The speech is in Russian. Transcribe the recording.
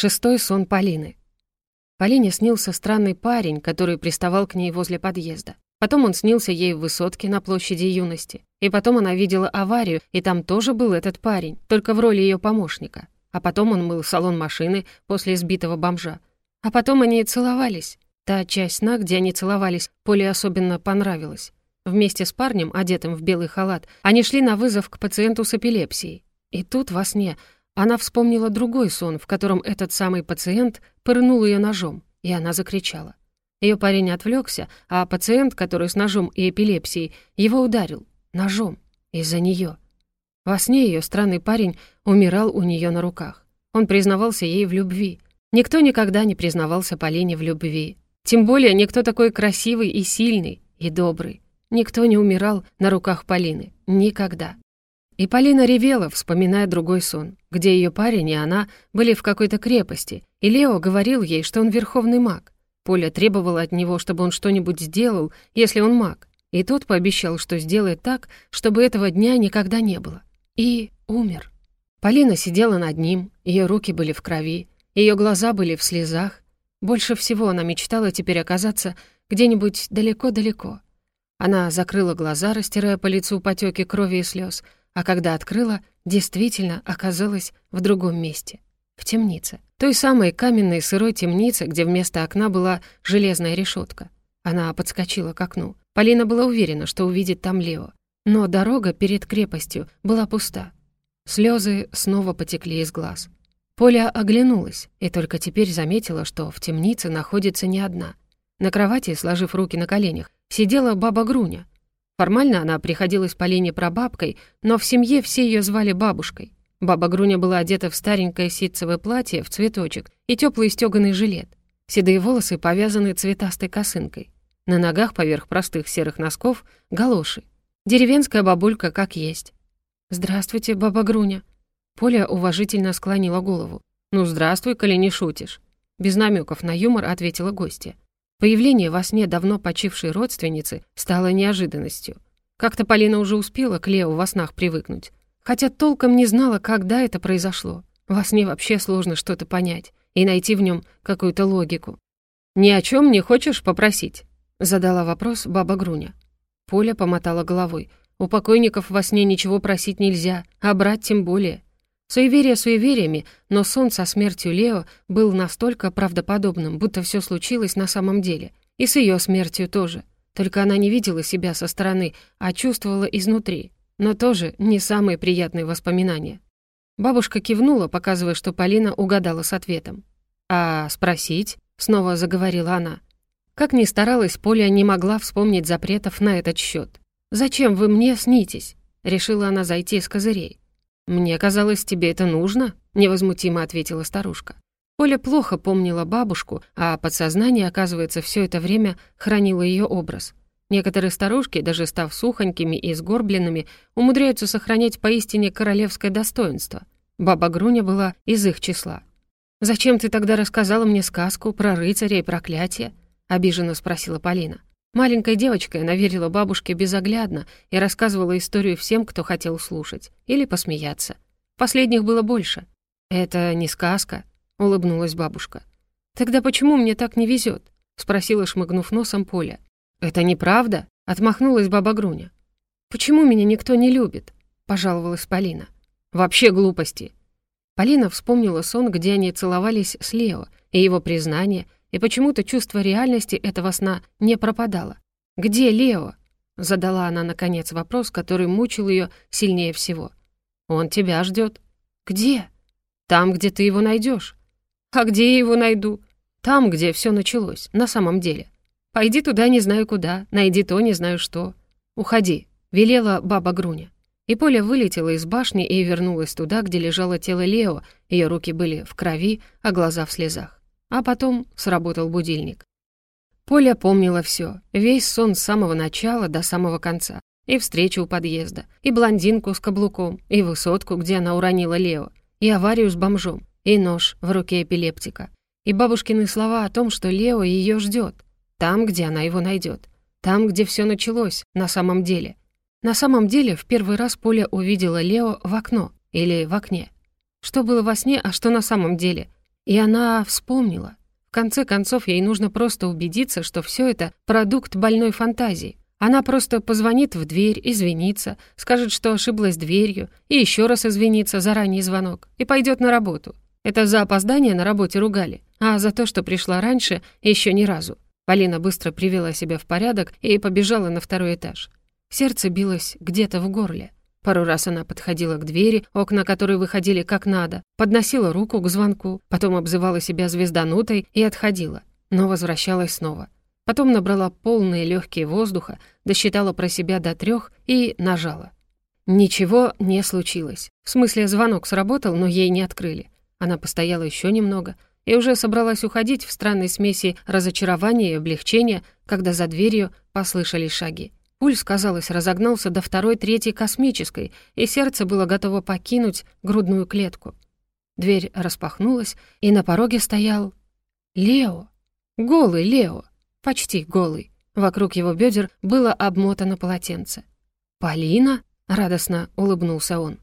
Шестой сон Полины. Полине снился странный парень, который приставал к ней возле подъезда. Потом он снился ей в высотке на площади юности. И потом она видела аварию, и там тоже был этот парень, только в роли ее помощника. А потом он мыл салон машины после сбитого бомжа. А потом они целовались. Та часть сна, где они целовались, Поле особенно понравилась. Вместе с парнем, одетым в белый халат, они шли на вызов к пациенту с эпилепсией. И тут, во сне, она вспомнила другой сон, в котором этот самый пациент пырнул ее ножом, и она закричала. Ее парень отвлекся, а пациент, который с ножом и эпилепсией, его ударил. Ножом. Из-за нее. Во сне ее странный парень умирал у нее на руках. Он признавался ей в любви. Никто никогда не признавался Полине в любви. Тем более никто такой красивый и сильный, и добрый. Никто не умирал на руках Полины. Никогда. И Полина ревела, вспоминая другой сон, где ее парень и она были в какой-то крепости, и Лео говорил ей, что он верховный маг. Поля требовала от него, чтобы он что-нибудь сделал, если он маг. И тот пообещал, что сделает так, чтобы этого дня никогда не было. И умер. Полина сидела над ним, ее руки были в крови, ее глаза были в слезах. Больше всего она мечтала теперь оказаться где-нибудь далеко-далеко. Она закрыла глаза, растирая по лицу потеки крови и слез, а когда открыла, действительно оказалась в другом месте. В темнице. Той самой каменной сырой темнице, где вместо окна была железная решетка. Она подскочила к окну. Полина была уверена, что увидит там Лео. Но дорога перед крепостью была пуста. Слезы снова потекли из глаз. Поля оглянулась и только теперь заметила, что в темнице находится не одна. На кровати, сложив руки на коленях, сидела баба Груня, Формально она приходилась Полине прабабкой, но в семье все ее звали бабушкой. Баба Груня была одета в старенькое ситцевое платье в цветочек и теплый стёганый жилет. Седые волосы повязаны цветастой косынкой. На ногах поверх простых серых носков — галоши. Деревенская бабулька как есть. «Здравствуйте, баба Груня». Поля уважительно склонила голову. «Ну, здравствуй, коли не шутишь». Без намеков на юмор ответила гостья. Появление во сне давно почившей родственницы стало неожиданностью. Как-то Полина уже успела к Лео во снах привыкнуть, хотя толком не знала, когда это произошло. Во сне вообще сложно что-то понять и найти в нем какую-то логику. «Ни о чем не хочешь попросить?» — задала вопрос баба Груня. Поля помотала головой. «У покойников во сне ничего просить нельзя, а брать тем более. Суеверия суевериями, но сон со смертью Лео был настолько правдоподобным, будто все случилось на самом деле. И с ее смертью тоже. Только она не видела себя со стороны, а чувствовала изнутри. Но тоже не самые приятные воспоминания. Бабушка кивнула, показывая, что Полина угадала с ответом. «А спросить?» — снова заговорила она. Как ни старалась, Поля не могла вспомнить запретов на этот счет. «Зачем вы мне снитесь?» — решила она зайти с козырей. «Мне казалось, тебе это нужно?» — невозмутимо ответила старушка. Оля плохо помнила бабушку, а подсознание, оказывается, все это время хранило ее образ. Некоторые старушки, даже став сухонькими и сгорбленными, умудряются сохранять поистине королевское достоинство. Баба Груня была из их числа. «Зачем ты тогда рассказала мне сказку про рыцаря и проклятие?» — обиженно спросила Полина. Маленькой девочкой она верила бабушке безоглядно и рассказывала историю всем, кто хотел слушать или посмеяться. Последних было больше. «Это не сказка», — улыбнулась бабушка. «Тогда почему мне так не везет? спросила, шмыгнув носом Поля. «Это неправда?» — отмахнулась баба Груня. «Почему меня никто не любит?» — пожаловалась Полина. «Вообще глупости». Полина вспомнила сон, где они целовались с Лео, и его признание — и почему-то чувство реальности этого сна не пропадало. «Где Лео?» — задала она, наконец, вопрос, который мучил ее сильнее всего. «Он тебя ждет. «Где?» «Там, где ты его найдешь. «А где я его найду?» «Там, где все началось, на самом деле. Пойди туда не знаю куда, найди то не знаю что. Уходи», — велела баба Груня. И Поля вылетела из башни и вернулась туда, где лежало тело Лео, ее руки были в крови, а глаза в слезах. А потом сработал будильник. Поля помнила все, весь сон с самого начала до самого конца. И встречу у подъезда, и блондинку с каблуком, и высотку, где она уронила Лео, и аварию с бомжом, и нож в руке эпилептика, и бабушкины слова о том, что Лео ее ждет, там, где она его найдет, там, где все началось, на самом деле. На самом деле, в первый раз Поля увидела Лео в окно или в окне. Что было во сне, а что на самом деле — И она вспомнила. В конце концов, ей нужно просто убедиться, что все это — продукт больной фантазии. Она просто позвонит в дверь, извинится, скажет, что ошиблась дверью, и еще раз извинится за ранний звонок, и пойдет на работу. Это за опоздание на работе ругали, а за то, что пришла раньше, еще ни разу. Полина быстро привела себя в порядок и побежала на второй этаж. Сердце билось где-то в горле. Пару раз она подходила к двери, окна которой выходили как надо, подносила руку к звонку, потом обзывала себя звезданутой и отходила, но возвращалась снова. Потом набрала полные легкие воздуха, досчитала про себя до трех и нажала. Ничего не случилось. В смысле, звонок сработал, но ей не открыли. Она постояла еще немного и уже собралась уходить в странной смеси разочарования и облегчения, когда за дверью послышались шаги. Пульс, казалось, разогнался до второй-третьей космической, и сердце было готово покинуть грудную клетку. Дверь распахнулась, и на пороге стоял Лео. Голый Лео. Почти голый. Вокруг его бедер было обмотано полотенце. «Полина?» — радостно улыбнулся он.